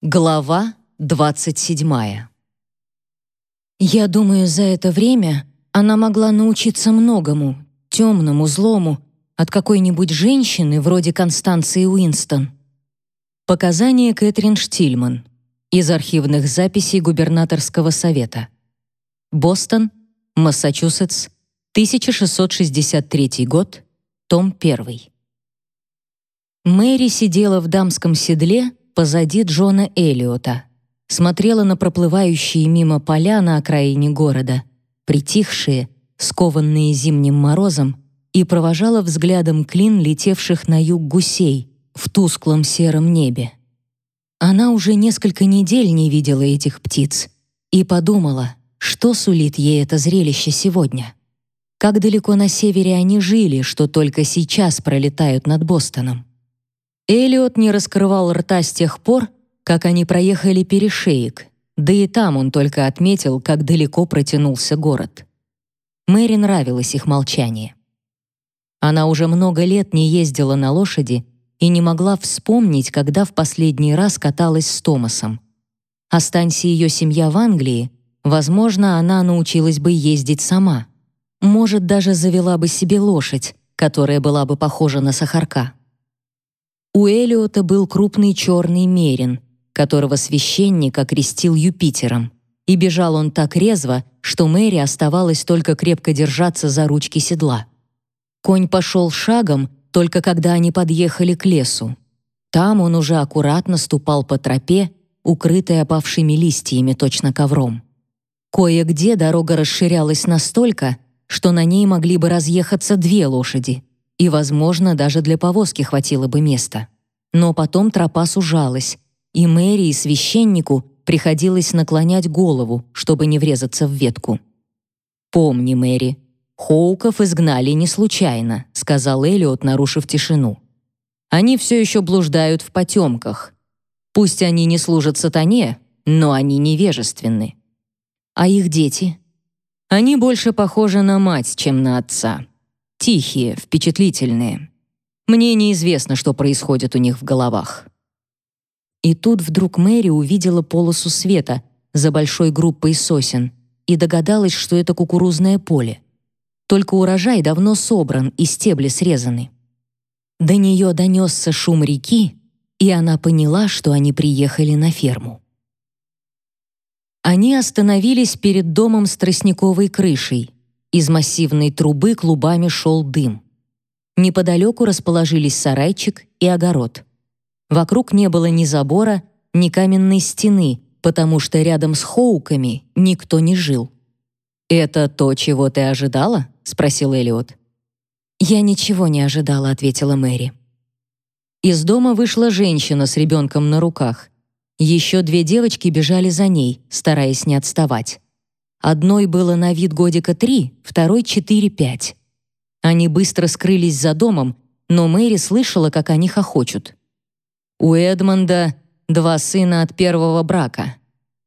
Глава 27. Я думаю, за это время она могла научиться многому, темному, злому, от какой-нибудь женщины вроде Констанции Уинстон. Показания Кэтрин Штильман из архивных записей губернаторского совета. Бостон, Массачусетс, 1663 год, том 1. Мэри сидела в дамском седле позади Джона Элиота, смотрела на проплывающие мимо поля на окраине города, притихшие, скованные зимним морозом, и провожала взглядом клин летевших на юг гусей в тусклом сером небе. Она уже несколько недель не видела этих птиц и подумала, что сулит ей это зрелище сегодня. Как далеко на севере они жили, что только сейчас пролетают над Бостоном. Элиот не раскрывал рта с тех пор, как они проехали перешеек, да и там он только отметил, как далеко протянулся город. Мэри нравилось их молчание. Она уже много лет не ездила на лошади и не могла вспомнить, когда в последний раз каталась с Томасом. Останься ее семья в Англии, возможно, она научилась бы ездить сама. Может, даже завела бы себе лошадь, которая была бы похожа на сахарка. У Элиота был крупный черный мерин, которого священник окрестил Юпитером, и бежал он так резво, что Мэри оставалось только крепко держаться за ручки седла. Конь пошел шагом, только когда они подъехали к лесу. Там он уже аккуратно ступал по тропе, укрытой опавшими листьями, точно ковром. Кое-где дорога расширялась настолько, что на ней могли бы разъехаться две лошади — и, возможно, даже для повозки хватило бы места. Но потом тропа сужалась, и Мэри и священнику приходилось наклонять голову, чтобы не врезаться в ветку. «Помни, Мэри, Хоуков изгнали не случайно», сказал Элиот, нарушив тишину. «Они все еще блуждают в потемках. Пусть они не служат сатане, но они невежественны. А их дети? Они больше похожи на мать, чем на отца. Тихие, впечатлительные. Мне неизвестно, что происходит у них в головах. И тут вдруг Мэри увидела полосу света за большой группой сосен и догадалась, что это кукурузное поле. Только урожай давно собран и стебли срезаны. До нее донесся шум реки, и она поняла, что они приехали на ферму. Они остановились перед домом с тростниковой крышей, из массивной трубы клубами шел дым. Неподалеку расположились сарайчик и огород. Вокруг не было ни забора, ни каменной стены, потому что рядом с Хоуками никто не жил. «Это то, чего ты ожидала?» — спросил Элиот. «Я ничего не ожидала», — ответила Мэри. Из дома вышла женщина с ребенком на руках. Еще две девочки бежали за ней, стараясь не отставать. Одной было на вид годика три, второй — четыре-пять. Они быстро скрылись за домом, но Мэри слышала, как они хохочут. У Эдмонда два сына от первого брака.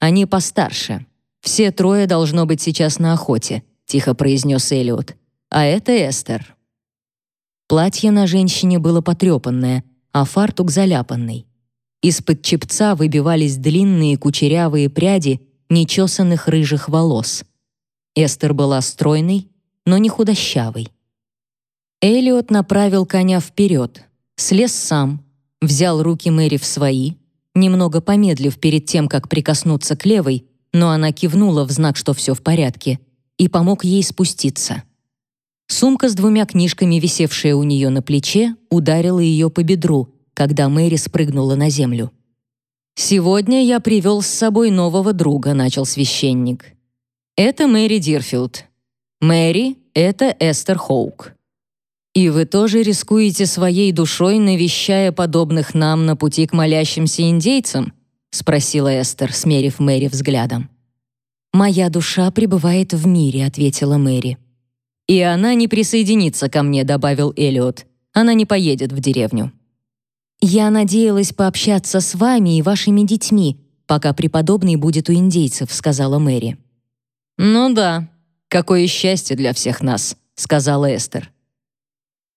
Они постарше. Все трое должно быть сейчас на охоте, тихо произнес Элиот. А это Эстер. Платье на женщине было потрепанное, а фартук заляпанный. Из-под чепца выбивались длинные кучерявые пряди нечесанных рыжих волос. Эстер была стройной, но не худощавой. Элиот направил коня вперед, слез сам, взял руки Мэри в свои, немного помедлив перед тем, как прикоснуться к левой, но она кивнула в знак, что все в порядке, и помог ей спуститься. Сумка с двумя книжками, висевшая у нее на плече, ударила ее по бедру, когда Мэри спрыгнула на землю. «Сегодня я привел с собой нового друга», — начал священник. «Это Мэри Дирфилд. Мэри — это Эстер Хоук. И вы тоже рискуете своей душой, навещая подобных нам на пути к молящимся индейцам?» — спросила Эстер, смерив Мэри взглядом. «Моя душа пребывает в мире», — ответила Мэри. «И она не присоединится ко мне», — добавил Элиот. «Она не поедет в деревню». «Я надеялась пообщаться с вами и вашими детьми, пока преподобный будет у индейцев», — сказала Мэри. «Ну да, какое счастье для всех нас», — сказала Эстер.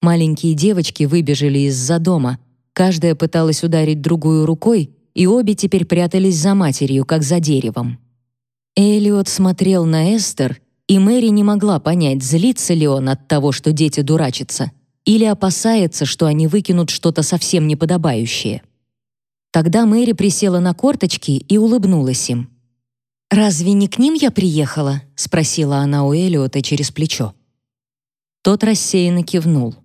Маленькие девочки выбежали из-за дома. Каждая пыталась ударить другую рукой, и обе теперь прятались за матерью, как за деревом. Элиот смотрел на Эстер, и Мэри не могла понять, злится ли он от того, что дети дурачатся, или опасается, что они выкинут что-то совсем неподобающее. Тогда Мэри присела на корточки и улыбнулась им. «Разве не к ним я приехала?» — спросила она у Элиота через плечо. Тот рассеянно кивнул.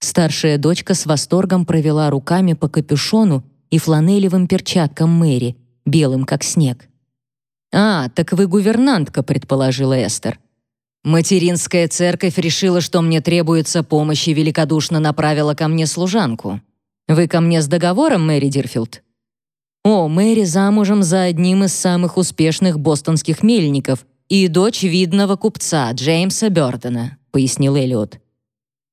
Старшая дочка с восторгом провела руками по капюшону и фланелевым перчаткам Мэри, белым как снег. «А, так вы гувернантка», — предположила Эстер. «Материнская церковь решила, что мне требуется помощь и великодушно направила ко мне служанку. Вы ко мне с договором, Мэри Дирфилд?» «О, Мэри замужем за одним из самых успешных бостонских мельников и дочь видного купца Джеймса Бёрдена», — пояснил Эллиот.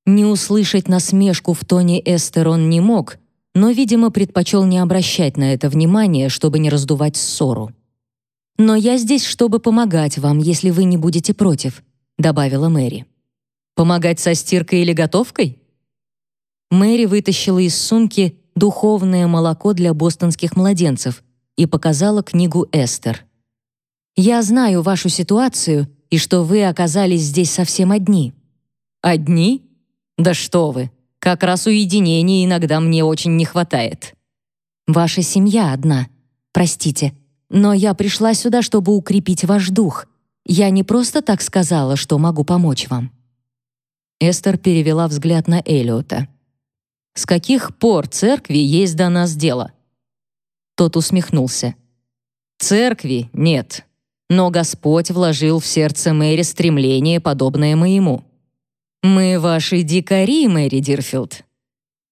Не услышать насмешку в тоне Эстер он не мог, но, видимо, предпочел не обращать на это внимания, чтобы не раздувать ссору. «Но я здесь, чтобы помогать вам, если вы не будете против», — добавила Мэри. «Помогать со стиркой или готовкой?» Мэри вытащила из сумки духовное молоко для бостонских младенцев и показала книгу Эстер. «Я знаю вашу ситуацию и что вы оказались здесь совсем одни». «Одни? Да что вы! Как раз уединения иногда мне очень не хватает». «Ваша семья одна. Простите, но я пришла сюда, чтобы укрепить ваш дух. Я не просто так сказала, что могу помочь вам». Эстер перевела взгляд на Элиота. С каких пор церкви есть до нас дело?» Тот усмехнулся. «Церкви нет, но Господь вложил в сердце Мэри стремление, подобное моему. Мы ваши дикари, Мэри Дирфилд».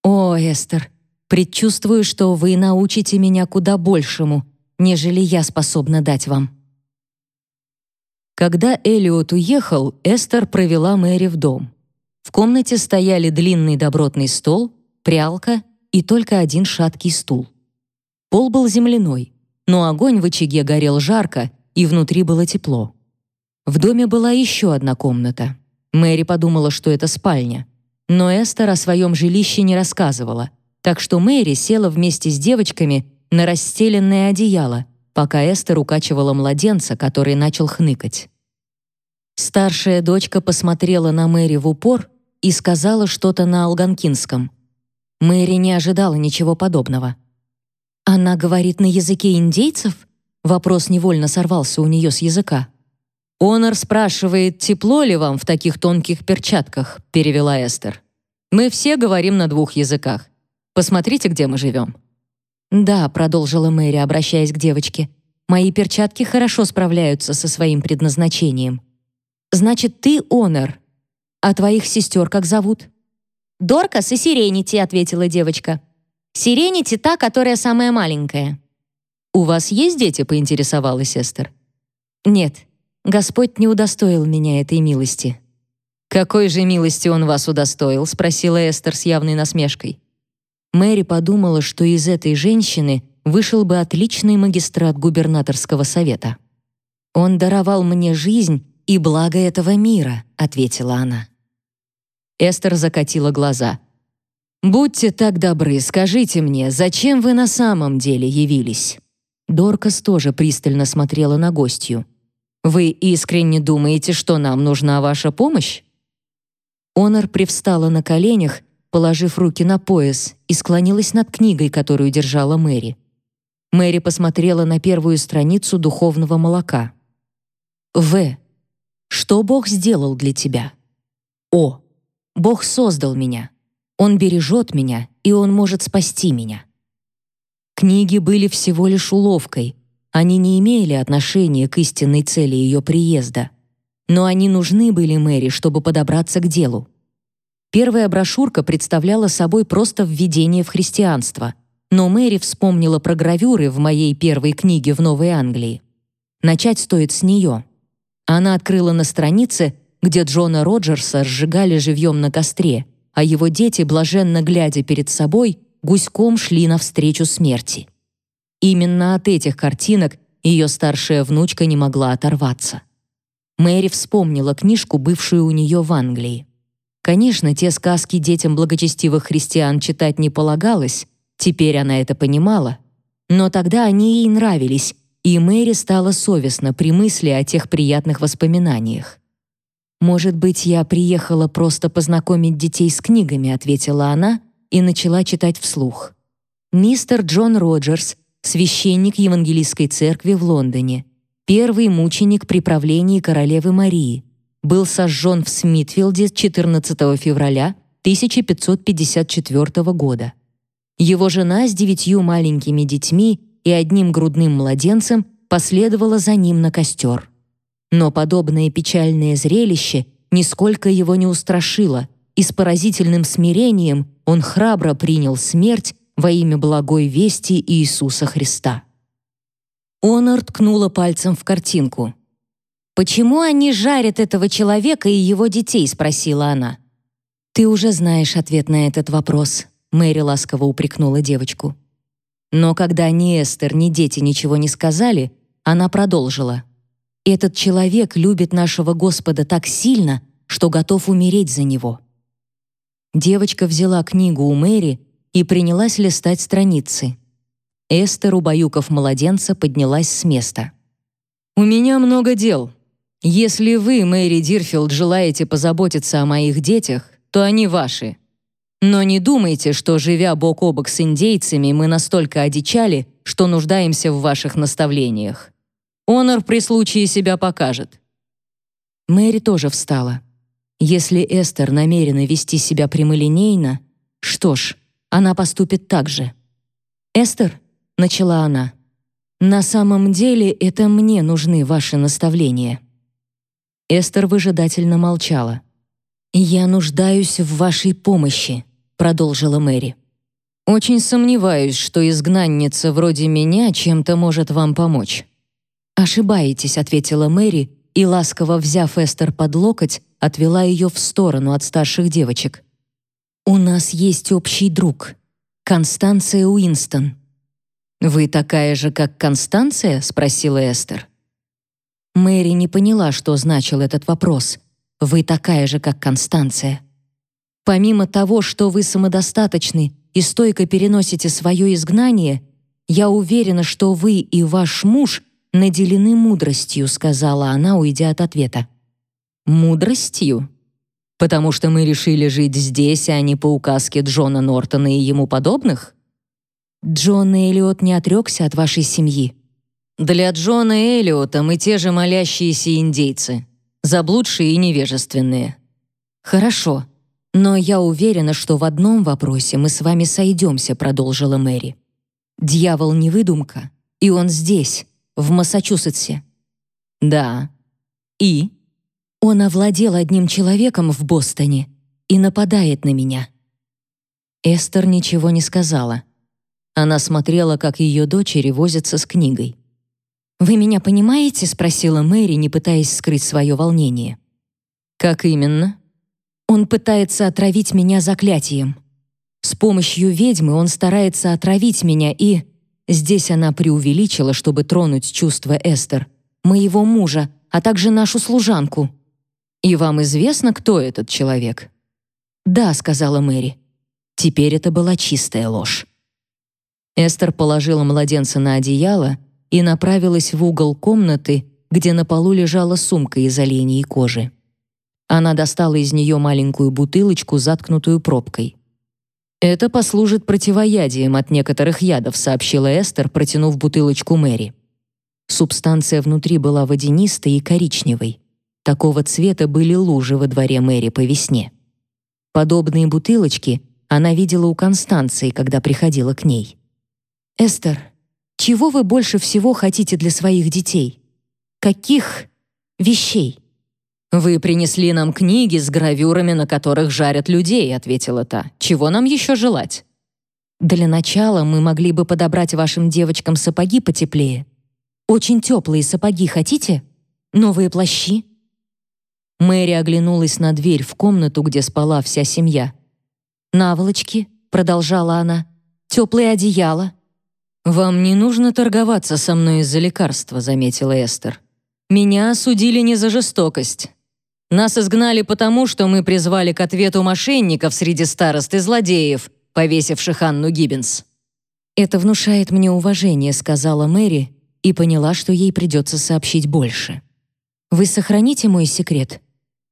«О, Эстер, предчувствую, что вы научите меня куда большему, нежели я способна дать вам». Когда Элиот уехал, Эстер провела Мэри в дом. В комнате стояли длинный добротный стол, прялка и только один шаткий стул. Пол был земляной, но огонь в очаге горел жарко, и внутри было тепло. В доме была еще одна комната. Мэри подумала, что это спальня. Но Эстер о своем жилище не рассказывала, так что Мэри села вместе с девочками на расстеленное одеяло, пока Эстер укачивала младенца, который начал хныкать. Старшая дочка посмотрела на Мэри в упор и сказала что-то на алганкинском — Мэри не ожидала ничего подобного. «Она говорит на языке индейцев?» Вопрос невольно сорвался у нее с языка. «Онор спрашивает, тепло ли вам в таких тонких перчатках», перевела Эстер. «Мы все говорим на двух языках. Посмотрите, где мы живем». «Да», — продолжила Мэри, обращаясь к девочке, «мои перчатки хорошо справляются со своим предназначением». «Значит, ты Онор. А твоих сестер как зовут?» «Доркас и Сиренити», — ответила девочка. «Сиренити та, которая самая маленькая». «У вас есть дети?» — поинтересовалась Эстер. «Нет, Господь не удостоил меня этой милости». «Какой же милости он вас удостоил?» — спросила Эстер с явной насмешкой. Мэри подумала, что из этой женщины вышел бы отличный магистрат губернаторского совета. «Он даровал мне жизнь и благо этого мира», — ответила она. Эстер закатила глаза. «Будьте так добры, скажите мне, зачем вы на самом деле явились?» Доркас тоже пристально смотрела на гостью. «Вы искренне думаете, что нам нужна ваша помощь?» Онор привстала на коленях, положив руки на пояс, и склонилась над книгой, которую держала Мэри. Мэри посмотрела на первую страницу духовного молока. В. Что Бог сделал для тебя? О. Бог создал меня. Он бережет меня, и Он может спасти меня. Книги были всего лишь уловкой. Они не имели отношения к истинной цели ее приезда. Но они нужны были Мэри, чтобы подобраться к делу. Первая брошюрка представляла собой просто введение в христианство, но Мэри вспомнила про гравюры в моей первой книге в Новой Англии. Начать стоит с нее. Она открыла на странице где Джона Роджерса сжигали живьем на костре, а его дети, блаженно глядя перед собой, гуськом шли навстречу смерти. Именно от этих картинок ее старшая внучка не могла оторваться. Мэри вспомнила книжку, бывшую у нее в Англии. Конечно, те сказки детям благочестивых христиан читать не полагалось, теперь она это понимала, Но тогда они ей нравились, и Мэри стала совестна при мысли о тех приятных воспоминаниях. «Может быть, я приехала просто познакомить детей с книгами», ответила она и начала читать вслух. «Мистер Джон Роджерс, священник Евангелийской церкви в Лондоне, первый мученик при правлении королевы Марии, был сожжен в Смитфилде 14 февраля 1554 года. Его жена с девятью маленькими детьми и одним грудным младенцем последовала за ним на костер. Но подобное печальное зрелище нисколько его не устрашило, и с поразительным смирением он храбро принял смерть во имя благой вести Иисуса Христа. Онор ткнула пальцем в картинку. «Почему они жарят этого человека и его детей?» — спросила она. «Ты уже знаешь ответ на этот вопрос», — Мэри ласково упрекнула девочку. Но когда ни Эстер, ни дети ничего не сказали, она продолжила. «Этот человек любит нашего Господа так сильно, что готов умереть за него». Девочка взяла книгу у Мэри и принялась листать страницы. Эстер, убаюкав младенца, поднялась с места. «У меня много дел. Если вы, Мэри Дирфилд, желаете позаботиться о моих детях, то они ваши. Но не думайте, что, живя бок о бок с индейцами, мы настолько одичали, что нуждаемся в ваших наставлениях. Онор при случае себя покажет». Мэри тоже встала. Если Эстер намерена вести себя прямолинейно, что ж, она поступит так же. «Эстер», — начала она, — «на самом деле это мне нужны ваши наставления». Эстер выжидательно молчала. «Я нуждаюсь в вашей помощи», продолжила Мэри. Очень сомневаюсь, что изгнанница вроде меня чем-то может вам помочь. Ошибаетесь, ответила Мэри и ласково взяв Эстер под локоть, отвела ее в сторону от старших девочек. У нас есть общий друг, Констанция Уинстон. Вы такая же, как Констанция? спросила Эстер. Мэри не поняла, что значил этот вопрос. Вы такая же, как Констанция. Помимо того, что вы самодостаточны и стойко переносите свое изгнание, я уверена, что вы и ваш муж наделены мудростью, сказала она, уйдя от ответа. Мудростью? Потому что мы решили жить здесь, а не по указке Джона Нортона и ему подобных? Джон Эллиот не отрекся от вашей семьи. Для Джона Эллиота мы те же молящиеся индейцы, заблудшие и невежественные. Хорошо. «Но я уверена, что в одном вопросе мы с вами сойдемся», — продолжила Мэри. «Дьявол не выдумка, и он здесь, в Массачусетсе». «Да. И?» «Он овладел одним человеком в Бостоне и нападает на меня». Эстер ничего не сказала. Она смотрела, как ее дочери возятся с книгой. «Вы меня понимаете?» — спросила Мэри, не пытаясь скрыть свое волнение. «Как именно?» Он пытается отравить меня заклятием. С помощью ведьмы он старается отравить меня и... Здесь она преувеличила, чтобы тронуть чувства Эстер, моего мужа, а также нашу служанку. «И вам известно, кто этот человек?» «Да», — сказала Мэри. Теперь это была чистая ложь. Эстер положила младенца на одеяло и направилась в угол комнаты, где на полу лежала сумка из оленей кожи. Она достала из нее маленькую бутылочку, заткнутую пробкой. «Это послужит противоядием от некоторых ядов», сообщила Эстер, протянув бутылочку Мэри. Субстанция внутри была водянистой и коричневой. Такого цвета были лужи во дворе Мэри по весне. Подобные бутылочки она видела у Констанции, когда приходила к ней. «Эстер, чего вы больше всего хотите для своих детей? Каких вещей?» «Вы принесли нам книги с гравюрами, на которых жарят людей», — ответила та. «Чего нам еще желать?» «Для начала мы могли бы подобрать вашим девочкам сапоги потеплее. Очень теплые сапоги хотите? Новые плащи?» Мэри оглянулась на дверь в комнату, где спала вся семья. «Наволочки», — продолжала она, — «теплые одеяла». «Вам не нужно торговаться со мной из-за лекарства», — заметила Эстер. «Меня осудили не за жестокость. Нас изгнали потому, что мы призвали к ответу мошенников среди старост и злодеев, повесивших Анну Гиббинс. «Это внушает мне уважение», — сказала Мэри и поняла, что ей придется сообщить больше. «Вы сохраните мой секрет?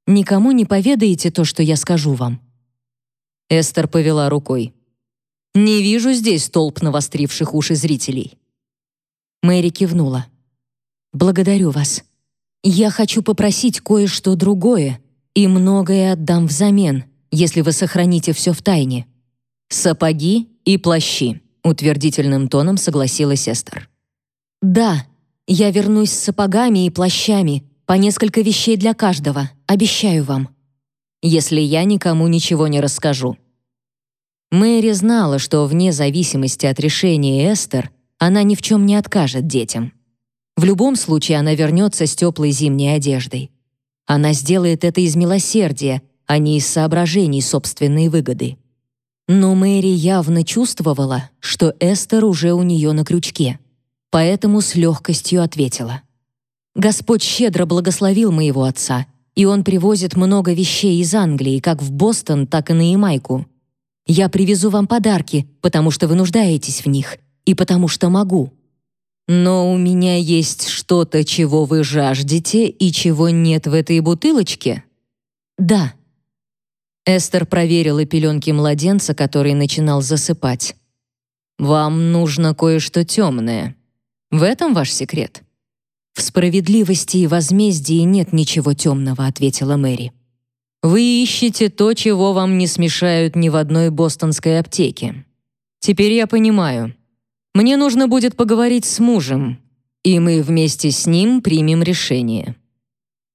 Никому не поведаете то, что я скажу вам?» Эстер повела рукой. «Не вижу здесь толп навостривших уши зрителей». Мэри кивнула. «Благодарю вас. Я хочу попросить кое-что другое, и многое отдам взамен, если вы сохраните все в тайне. Сапоги и плащи», — утвердительным тоном согласилась Эстер. «Да, я вернусь с сапогами и плащами, по несколько вещей для каждого, обещаю вам. Если я никому ничего не расскажу». Мэри знала, что вне зависимости от решения Эстер, она ни в чем не откажет детям. В любом случае она вернется с теплой зимней одеждой. Она сделает это из милосердия, а не из соображений собственной выгоды. Но Мэри явно чувствовала, что Эстер уже у нее на крючке, поэтому с легкостью ответила. «Господь щедро благословил моего отца, и он привозит много вещей из Англии, как в Бостон, так и на Ямайку. Я привезу вам подарки, потому что вы нуждаетесь в них, и потому что могу. Но у меня есть что-то, чего вы жаждете и чего нет в этой бутылочке? Да. Эстер проверила пеленки младенца, который начинал засыпать. Вам нужно кое-что темное. В этом ваш секрет? В справедливости и возмездии нет ничего темного, ответила Мэри. Вы ищете то, чего вам не смешают ни в одной бостонской аптеке. Теперь я понимаю. Мне нужно будет поговорить с мужем, и мы вместе с ним примем решение.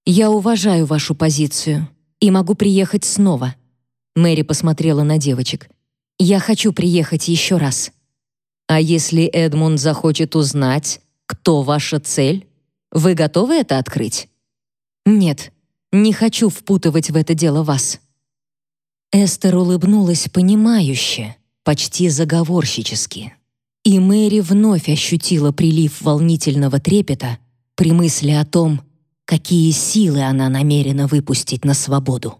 Я уважаю вашу позицию и могу приехать снова. Мэри посмотрела на девочек. Я хочу приехать еще раз. А если Эдмунд захочет узнать, кто ваша цель, вы готовы это открыть? Нет, не хочу впутывать в это дело вас. Эстер улыбнулась понимающе, почти заговорщически. И Мэри вновь ощутила прилив волнительного трепета при мысли о том, какие силы она намерена выпустить на свободу.